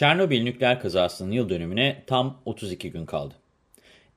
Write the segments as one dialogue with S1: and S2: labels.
S1: Çernobil nükleer kazasının yıl dönümüne tam 32 gün kaldı.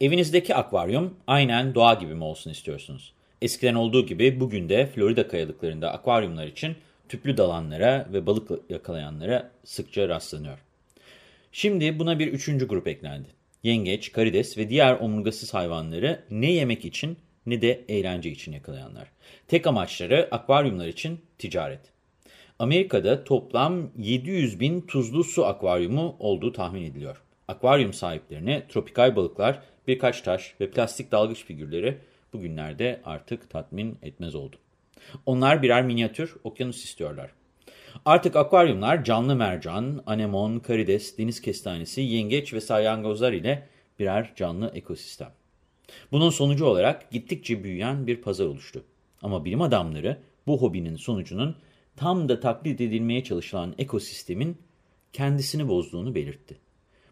S1: Evinizdeki akvaryum aynen doğa gibi mi olsun istiyorsunuz? Eskiden olduğu gibi bugün de Florida kayalıklarında akvaryumlar için tüplü dalanlara ve balık yakalayanlara sıkça rastlanıyor. Şimdi buna bir üçüncü grup eklendi. Yengeç, karides ve diğer omurgasız hayvanları ne yemek için ne de eğlence için yakalayanlar. Tek amaçları akvaryumlar için ticaret. Amerika'da toplam 700 bin tuzlu su akvaryumu olduğu tahmin ediliyor. Akvaryum sahiplerine tropikal balıklar, birkaç taş ve plastik dalgıç figürleri bugünlerde artık tatmin etmez oldu. Onlar birer minyatür okyanus istiyorlar. Artık akvaryumlar canlı mercan, anemon, karides, deniz kestanesi, yengeç ve salyangozlar ile birer canlı ekosistem. Bunun sonucu olarak gittikçe büyüyen bir pazar oluştu. Ama bilim adamları bu hobinin sonucunun tam da taklit edilmeye çalışılan ekosistemin kendisini bozduğunu belirtti.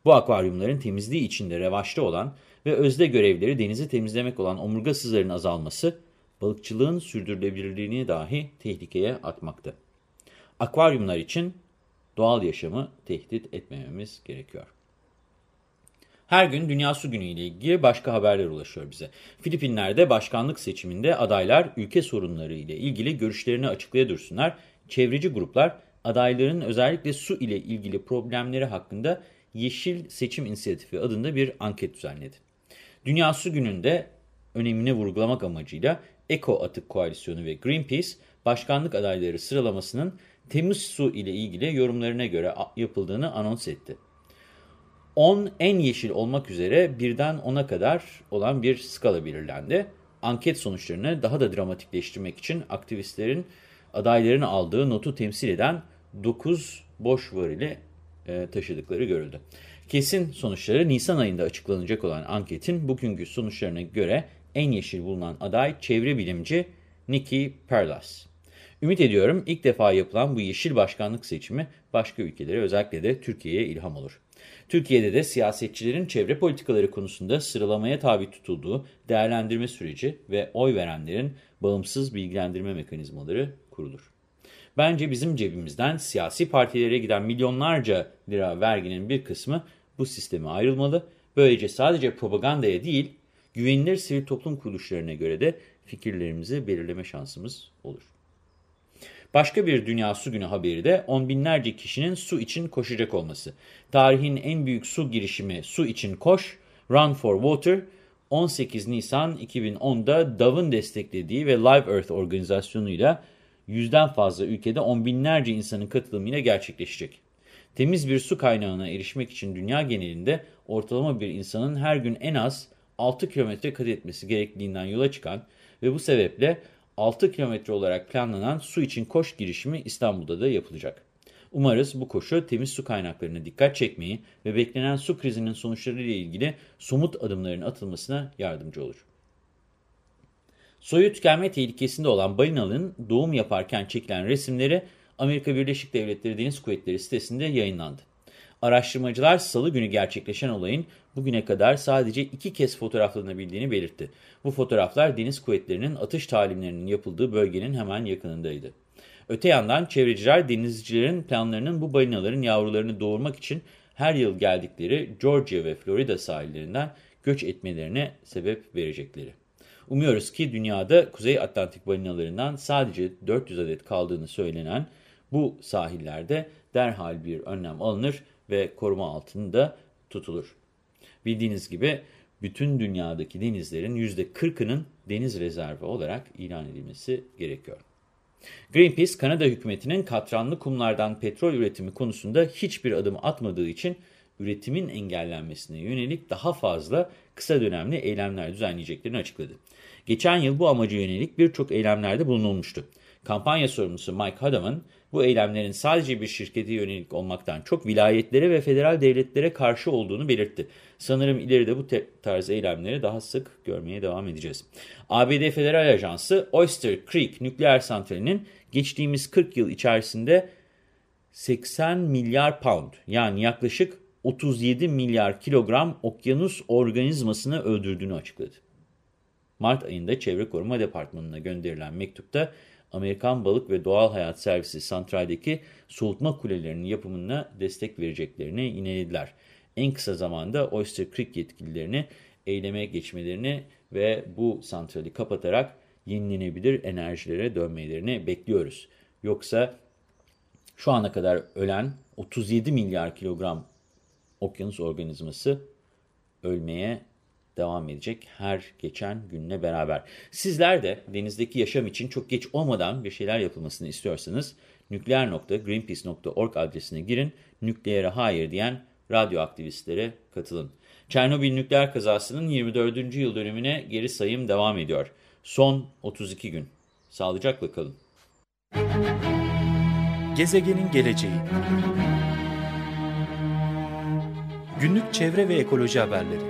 S1: Bu akvaryumların temizliği içinde revaçta olan ve özde görevleri denizi temizlemek olan omurgasızların azalması, balıkçılığın sürdürülebilirliğini dahi tehlikeye atmakta. Akvaryumlar için doğal yaşamı tehdit etmememiz gerekiyor. Her gün Dünya Su Günü ile ilgili başka haberler ulaşıyor bize. Filipinler'de başkanlık seçiminde adaylar ülke sorunları ile ilgili görüşlerini açıklaya dursunlar. Çevreci gruplar adayların özellikle su ile ilgili problemleri hakkında Yeşil Seçim İnisiyatifi adında bir anket düzenledi. Dünya Su Günü'nde önemini vurgulamak amacıyla Eko Atık Koalisyonu ve Greenpeace başkanlık adayları sıralamasının temiz su ile ilgili yorumlarına göre yapıldığını anons etti. 10 en yeşil olmak üzere birden 10'a kadar olan bir skala belirlendi. Anket sonuçlarını daha da dramatikleştirmek için aktivistlerin adayların aldığı notu temsil eden 9 boş varili e, taşıdıkları görüldü. Kesin sonuçları Nisan ayında açıklanacak olan anketin bugünkü sonuçlarına göre en yeşil bulunan aday çevre bilimci Nikki Perlas. Ümit ediyorum ilk defa yapılan bu yeşil başkanlık seçimi başka ülkelere özellikle de Türkiye'ye ilham olur. Türkiye'de de siyasetçilerin çevre politikaları konusunda sıralamaya tabi tutulduğu değerlendirme süreci ve oy verenlerin bağımsız bilgilendirme mekanizmaları kurulur. Bence bizim cebimizden siyasi partilere giden milyonlarca lira verginin bir kısmı bu sisteme ayrılmalı. Böylece sadece propagandaya değil, güvenilir sivil toplum kuruluşlarına göre de fikirlerimizi belirleme şansımız olur. Başka bir Dünya Su Günü haberi de on binlerce kişinin su için koşacak olması. Tarihin en büyük su girişimi Su için Koş, Run for Water, 18 Nisan 2010'da DAV'ın desteklediği ve Live Earth organizasyonuyla yüzden fazla ülkede on binlerce insanın katılımıyla gerçekleşecek. Temiz bir su kaynağına erişmek için dünya genelinde ortalama bir insanın her gün en az 6 kilometre kat etmesi gerektiğinden yola çıkan ve bu sebeple 6 kilometre olarak planlanan su için koş girişimi İstanbul'da da yapılacak. Umarız bu koşu temiz su kaynaklarına dikkat çekmeyi ve beklenen su krizinin sonuçlarıyla ilgili somut adımların atılmasına yardımcı olur. Soyu tükenme tehlikesinde olan balinaların doğum yaparken çekilen resimleri Amerika Birleşik Devletleri Deniz Kuvvetleri sitesinde yayınlandı. Araştırmacılar salı günü gerçekleşen olayın bugüne kadar sadece iki kez fotoğraflanabildiğini belirtti. Bu fotoğraflar deniz kuvvetlerinin atış talimlerinin yapıldığı bölgenin hemen yakınındaydı. Öte yandan çevreciler denizcilerin planlarının bu balinaların yavrularını doğurmak için her yıl geldikleri Georgia ve Florida sahillerinden göç etmelerine sebep verecekleri. Umuyoruz ki dünyada Kuzey Atlantik balinalarından sadece 400 adet kaldığını söylenen bu sahillerde derhal bir önlem alınır ve koruma altında tutulur. Bildiğiniz gibi bütün dünyadaki denizlerin %40'ının deniz rezervi olarak ilan edilmesi gerekiyor. Greenpeace, Kanada hükümetinin katranlı kumlardan petrol üretimi konusunda hiçbir adım atmadığı için üretimin engellenmesine yönelik daha fazla kısa dönemli eylemler düzenleyeceklerini açıkladı. Geçen yıl bu amaca yönelik birçok eylemlerde bulunulmuştu. Kampanya sorumlusu Mike Hadam'ın bu eylemlerin sadece bir şirkete yönelik olmaktan çok vilayetlere ve federal devletlere karşı olduğunu belirtti. Sanırım ileride bu tarz eylemleri daha sık görmeye devam edeceğiz. ABD Federal Ajansı Oyster Creek nükleer santralinin geçtiğimiz 40 yıl içerisinde 80 milyar pound yani yaklaşık 37 milyar kilogram okyanus organizmasını öldürdüğünü açıkladı. Mart ayında Çevre Koruma Departmanı'na gönderilen mektupta Amerikan Balık ve Doğal Hayat Servisi santraldeki soğutma kulelerinin yapımına destek vereceklerini inelediler. En kısa zamanda Oyster Creek yetkililerini eyleme geçmelerini ve bu santrali kapatarak yenilenebilir enerjilere dönmelerini bekliyoruz. Yoksa şu ana kadar ölen 37 milyar kilogram okyanus organizması ölmeye devam edecek her geçen günle beraber. Sizler de denizdeki yaşam için çok geç olmadan bir şeyler yapılmasını istiyorsanız nükleer.greenpeace.org adresine girin, nükleere hayır diyen radyo aktivistlere katılın. Çernobil nükleer kazasının 24. yıl dönümüne geri sayım devam ediyor. Son 32 gün. Sağlıcakla kalın.
S2: Gezegenin geleceği Günlük çevre ve ekoloji haberleri